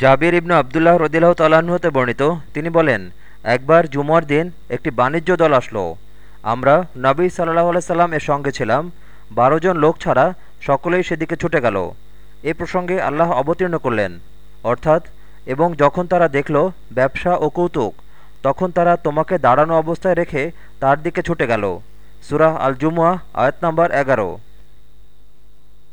জাবির ইবনু আবদুল্লাহ রদিল্লাহ তালাহতে হতে বর্ণিত, তিনি বলেন, একবার জুমার দিন একটি বাণিজ্য দল আসলো। আমরা নবী সাল্লাহ সাল্লাম এর সঙ্গে ছিলাম। বারো জন লোক ছাড়া সকলেই সেদিকে ছুটে গেল। এ প্রসঙ্গে আল্লাহ অবতীর্ণ করলেন। অর্থাৎ, এবং যখন তারা দেখল ব্যবসা ও কৌতুক, তখন তারা তোমাকে দাঁড়ানো অবস্থায় রেখে তার দিকে ছুটে গেল। সুরাহ আল জুমুয়া আয়াত নম্বর এগারো।